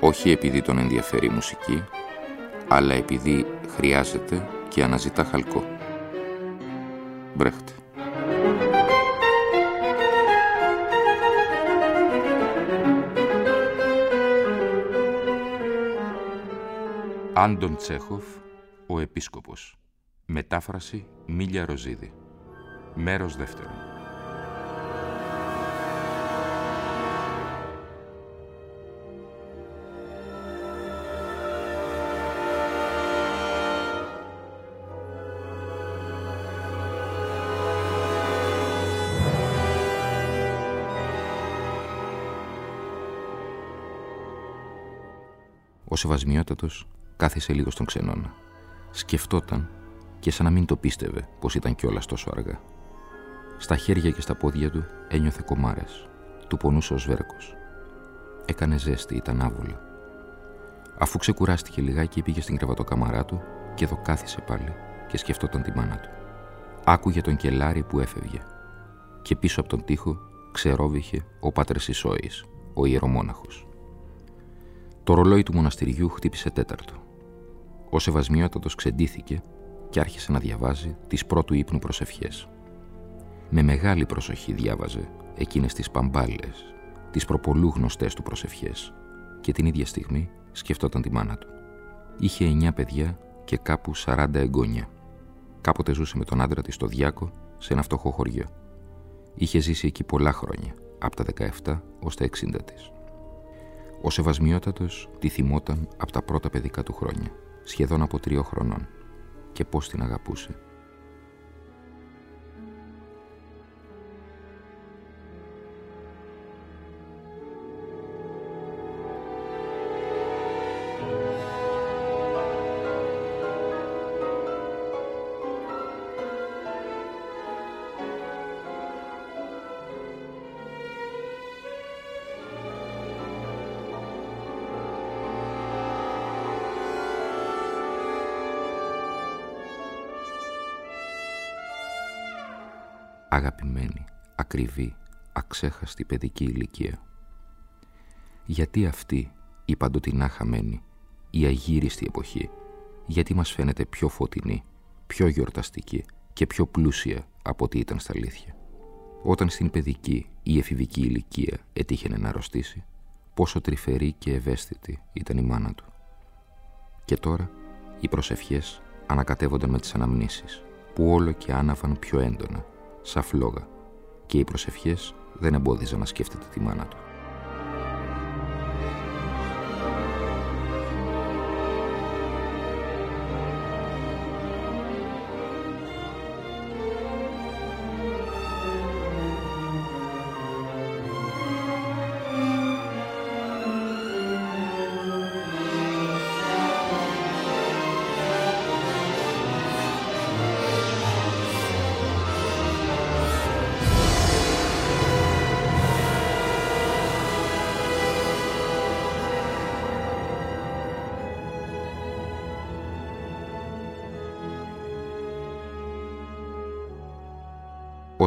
όχι επειδή τον ενδιαφέρει η μουσική, αλλά επειδή χρειάζεται και αναζητά χαλκό. Μπρέχτε. Άντων Τσέχοφ, ο Επίσκοπος. Μετάφραση Μίλια Ροζίδη. Μέρος δεύτερον. Σεβασμιότατος κάθισε λίγο στον ξενώνα. Σκεφτόταν και σαν να μην το πίστευε πως ήταν κιόλας τόσο αργά. Στα χέρια και στα πόδια του ένιωθε κομάρες. Του πονούσε ο σβέρκος. Έκανε ζέστη, ήταν άβολα. Αφού ξεκουράστηκε λιγάκι πήγε στην κρεβατοκαμαρά του και εδώ κάθισε πάλι και σκεφτόταν τη μάνα του. Άκουγε τον κελάρι που έφευγε και πίσω από τον τοίχο ξερόβηχε ο Πάτερ Ισόης, ο ιερομόναχος. Το ρολόι του μοναστηριού χτύπησε τέταρτο. Ο Σεβασμιότατος ξεντήθηκε και άρχισε να διαβάζει τις πρώτου ύπνου προσευχές. Με μεγάλη προσοχή διάβαζε εκείνες τις παμπάλες, τις προπολού γνωστές του προσευχές και την ίδια στιγμή σκεφτόταν τη μάνα του. Είχε εννιά παιδιά και κάπου σαράντα εγγόνια. Κάποτε ζούσε με τον άντρα της στο Διάκο σε ένα φτωχό χωριό. Είχε ζήσει εκεί πολλά χρόνια, από τα 17 ως τα 60 της. Ο Σεβασμιότατος τη θυμόταν από τα πρώτα παιδικά του χρόνια, σχεδόν από τριώ χρονών, και πώς την αγαπούσε. Αγαπημένη, ακριβή, αξέχαστη παιδική ηλικία. Γιατί αυτή η παντοτινά χαμένη, η αγύριστη εποχή, γιατί μας φαίνεται πιο φωτεινή, πιο γιορταστική και πιο πλούσια από ό,τι ήταν στα αλήθεια. Όταν στην παιδική ή εφηβική ηλικία έτυχε να αρρωστήσει, πόσο τρυφερή και ευαίσθητη ήταν η μάνα του. Και τώρα οι προσευχές ανακατεύονταν με τις αναμνήσεις, που όλο και άναβαν πιο έντονα σαν φλόγα και οι προσευχές δεν εμπόδιζαν να σκέφτεται τη μάνα του.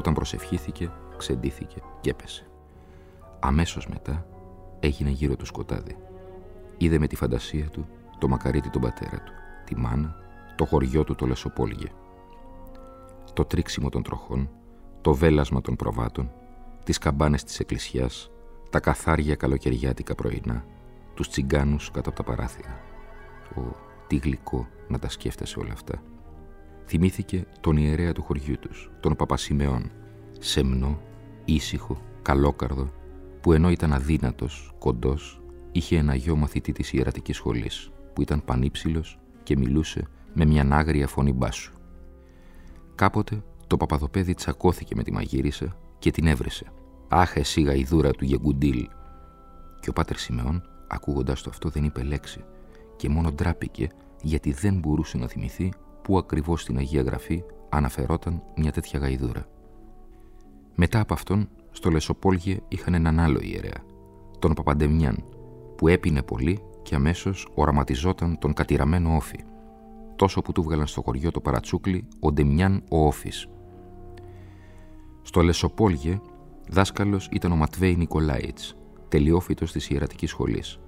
Όταν προσευχήθηκε, ξεντήθηκε και έπεσε. Αμέσως μετά έγινε γύρω του σκοτάδι. Είδε με τη φαντασία του το μακαρίτι τον πατέρα του, τη μάνα, το χωριό του το Λεσοπόλγε. Το τρίξιμο των τροχών, το βέλασμα των προβάτων, τις καμπάνες της εκκλησιάς, τα καθάρια καλοκαιριάτικα πρωινά, τους τσιγκάνους κάτω από τα παράθυρα. Ω, τι γλυκό να τα σκέφτεσαι όλα αυτά. Θυμήθηκε τον ιερέα του χωριού τους, τον Παπασιμεών, σεμνό, ήσυχο, καλόκαρδο, που ενώ ήταν αδύνατος, κοντός, είχε ένα γιο μαθητή της ιερατικής σχολής, που ήταν πανύψηλος και μιλούσε με μια άγρια φωνή μπάσου. Κάποτε το παπαδοπέδι τσακώθηκε με τη μαγείρισα και την έβρεσε. «Αχ, εσύ γαϊδούρα του Γεγκουντήλ!» Και ο πάτερ Σιμεών ακούγοντας το αυτό δεν είπε λέξη και μόνο ντράπηκε γιατί δεν μπορούσε να θυμηθεί πού ακριβώς στην Αγία Γραφή αναφερόταν μια τέτοια γαϊδούρα. Μετά από αυτόν, στο Λεσοπόλγε είχαν έναν άλλο ιερέα, τον Παπαντεμιάν, που έπινε πολύ και αμέσως οραματιζόταν τον κατηραμένο όφη, τόσο που του βγάλαν στο χωριό το παρατσούκλι ο Ντεμιάν ο Όφης. Στο Λεσοπόλγε, δάσκαλος ήταν ο Ματβέη Νικολάιτς, τελειόφυτος της ιερατικής σχολής.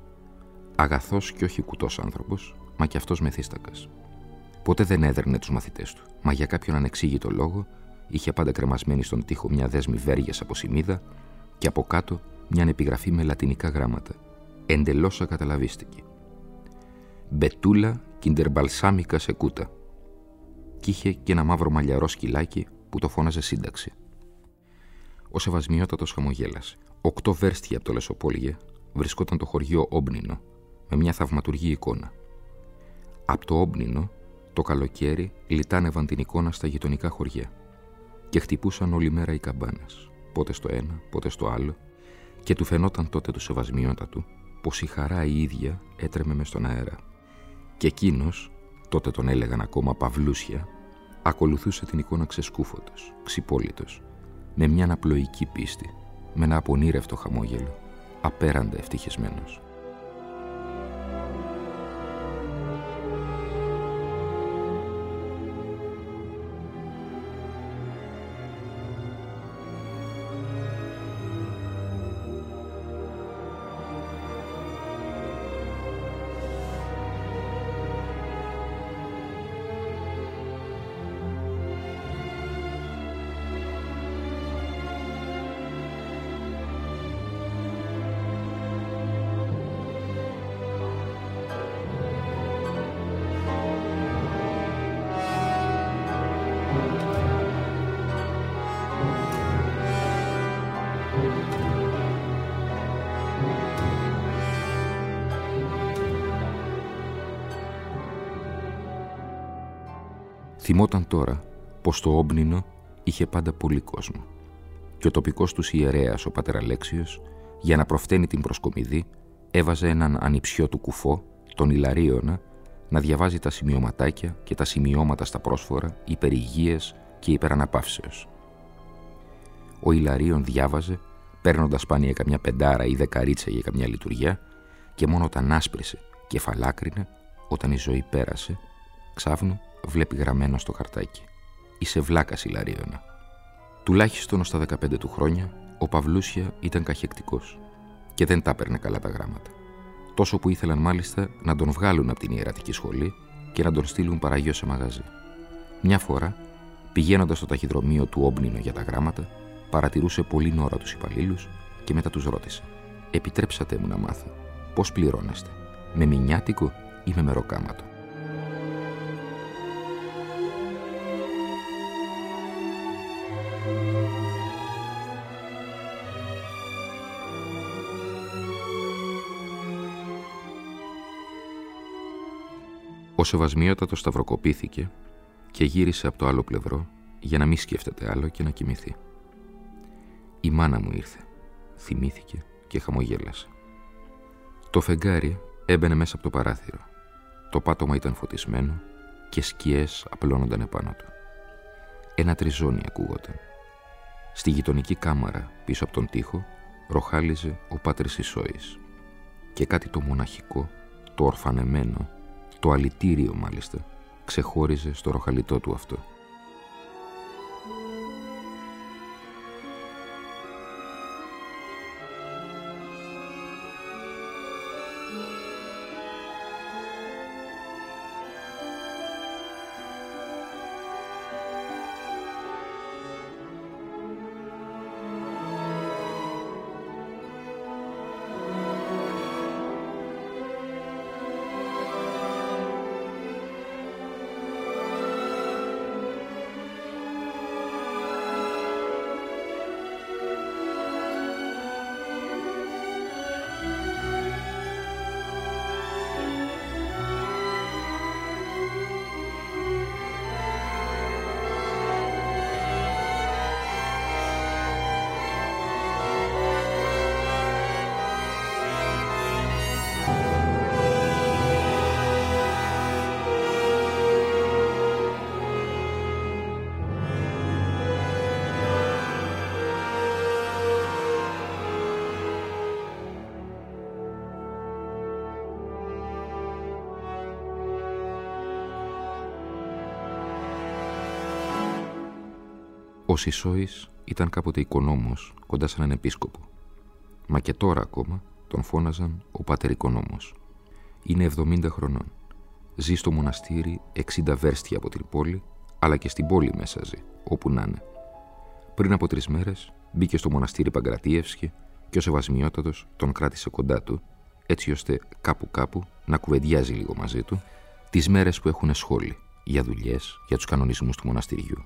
Αγαθός και όχι κουτός άνθρωπος, μα και αυτός μεθύστακας. Ποτέ δεν έδερνε τους μαθητές του, μα για κάποιον ανεξήγητο λόγο είχε πάντα κρεμασμένη στον τοίχο μια δέσμη βέργες από σημίδα και από κάτω μια επιγραφή με λατινικά γράμματα. Εντελώς ακαταλαβίστηκε. «Μπετούλα κιντερμπαλσάμικα σε κούτα». Κι είχε και ένα μαύρο μαλλιαρό σκυλάκι που το φώναζε σύνταξη. Ο Σεβασμιότατος χαμογέλασε. Οκτώ βέρστια από το Λεσοπόλγε βρισκόταν το χωριό Όμπνινο με μια θαυματουργή εικόνα. Από το Όμπνινο το καλοκαίρι λιτάνευαν την εικόνα στα γειτονικά χωριά και χτυπούσαν όλη μέρα οι καμπάνες, πότε στο ένα, πότε στο άλλο και του φαινόταν τότε του σεβασμιότατου πως η χαρά η ίδια έτρεμε μες στον αέρα. Και εκείνος, τότε τον έλεγαν ακόμα Παυλούσια, ακολουθούσε την εικόνα ξεσκούφωτος, ξυπόλυτος, με μια αναπλοϊκή πίστη, με ένα απονήρευτο χαμόγελο, απέραντα ευτυχισμένος. Θυμόταν τώρα πως το όμπνινο είχε πάντα πολύ κόσμο και ο τοπικός τους ιερέας ο πατέρα Αλέξιος για να προφταίνει την προσκομιδή έβαζε έναν ανιψιό του κουφό, τον Ιλαρίωνα, να διαβάζει τα σημειωματάκια και τα σημειώματα στα πρόσφορα υπερηγίες και υπεραναπαύσεως. Ο Ιλαρίων διάβαζε, παίρνοντας σπάνια καμιά πεντάρα ή δεκαρίτσα για καμιά λειτουργιά και μόνο όταν άσπρησε και φαλάκρινε, όταν η ζωή πέρασε, ξάφνου βλέπει γραμμένο στο χαρτάκι. Είσαι βλάκας, Ιλαρίωνα. Τουλάχιστον στα 15 του χρόνια, ο Παυλούσια ήταν καχεκτικός και δεν τα έπαιρνε καλά τα γράμματα. Τόσο που ήθελαν μάλιστα να τον βγάλουν από την ιερατική σχολή και να τον στείλουν παραγιώ σε μαγαζί. Μια φορά, πηγαίνοντας στο ταχυδρομείο του Όμπνινο για τα γράμματα, παρατηρούσε πολύ ώρα τους υπαλλήλους και μετά τους ρώτησε: Επιτρέψατε μου να μάθω, πώς πληρώνεστε, με μηνιάτικο ή με μεροκάματο; Ο Σεβασμιότατος σταυροκοπήθηκε και γύρισε από το άλλο πλευρό για να μην σκέφτεται άλλο και να κοιμηθεί. Η μάνα μου ήρθε, θυμήθηκε και χαμογέλασε. Το φεγγάρι έμπαινε μέσα από το παράθυρο. Το πάτωμα ήταν φωτισμένο και σκιές απλώνονταν επάνω του. Ένα τριζόνι ακούγονταν. Στη γειτονική κάμαρα πίσω από τον τοίχο ροχάλιζε ο Πάτρης Ισόης και κάτι το μοναχικό, το ορφανεμένο το αλητήριο μάλιστα ξεχώριζε στο ροχαλιτό του αυτό. Ο Σισόης ήταν κάποτε οικονόμος κοντά σε έναν επίσκοπο. Μα και τώρα ακόμα τον φώναζαν ο Πάτερ Οικονόμος. Είναι 70 χρονών. Ζει στο μοναστήρι 60 βέρστια από την πόλη, αλλά και στην πόλη μέσα ζει, όπου να είναι. Πριν από τρεις μέρες μπήκε στο μοναστήρι Παγκρατίευσκη και ο Σεβασμιότατο τον κράτησε κοντά του, έτσι ώστε κάπου κάπου να κουβεντιάζει λίγο μαζί του τις μέρες που έχουν σχόλη για δουλειές, για τους κανονισμούς του μοναστηριού.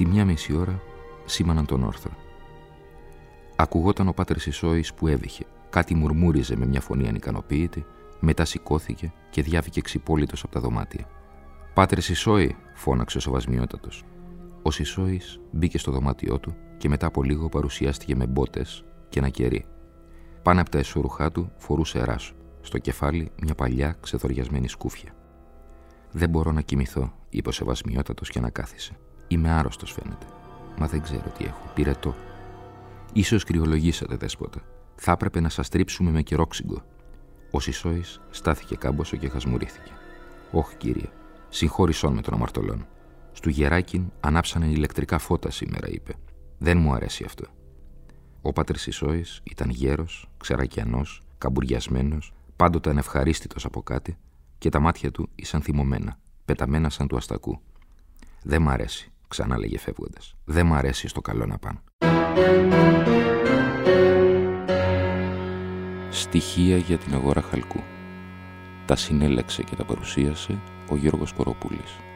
Στη μια μισή ώρα σήμαναν τον όρθρο. Ακουγόταν ο πάτερ Σισόης που έβηχε. Κάτι μουρμούριζε με μια φωνή ανικανοποίητη, μετά σηκώθηκε και διάβηκε ξυπόλυτος από τα δωμάτια. Πάτερ Σισόη, φώναξε ο σεβασμιότατο. Ο Σισόης μπήκε στο δωμάτιό του και μετά από λίγο παρουσιάστηκε με μπότες και ένα κερί. Πάνω από τα εσωρουχά του φορούσε ράσο. Στο κεφάλι μια παλιά ξεθοριασμένη σκούφια. Δεν μπορώ να κοιμηθώ, είπε ο σεβασμιότατος και ανακάθισε. Είμαι άρρωστος, φαίνεται. Μα δεν ξέρω τι έχω. Πυρετό. σω κρυολογήσατε, δέσποτα. Θα έπρεπε να σας τρίψουμε με κερόξιγκο. Ο Σισόης στάθηκε κάμποσο και χασμουρήθηκε. Όχι, κύριε, συγχώρησόν με τον αμαρτωλόν. Στου γεράκιν ανάψανε ηλεκτρικά φώτα σήμερα, είπε. Δεν μου αρέσει αυτό. Ο πάτερ Σισόης ήταν γέρος, ξερακιανός, καμπουριασμένος, πάντοτε ανευχαρίστητος από κάτι και τα μάτια του ήσαν θυμωμένα, πεταμένα σαν του αστακού. «Δεν μ' αρέσει», ξανά λέγε φεύγοντας. «Δεν μ' αρέσει στο καλό να πάνε». Στοιχεία για την αγορά χαλκού. Τα συνέλεξε και τα παρουσίασε ο Γιώργος Κοροπούλης.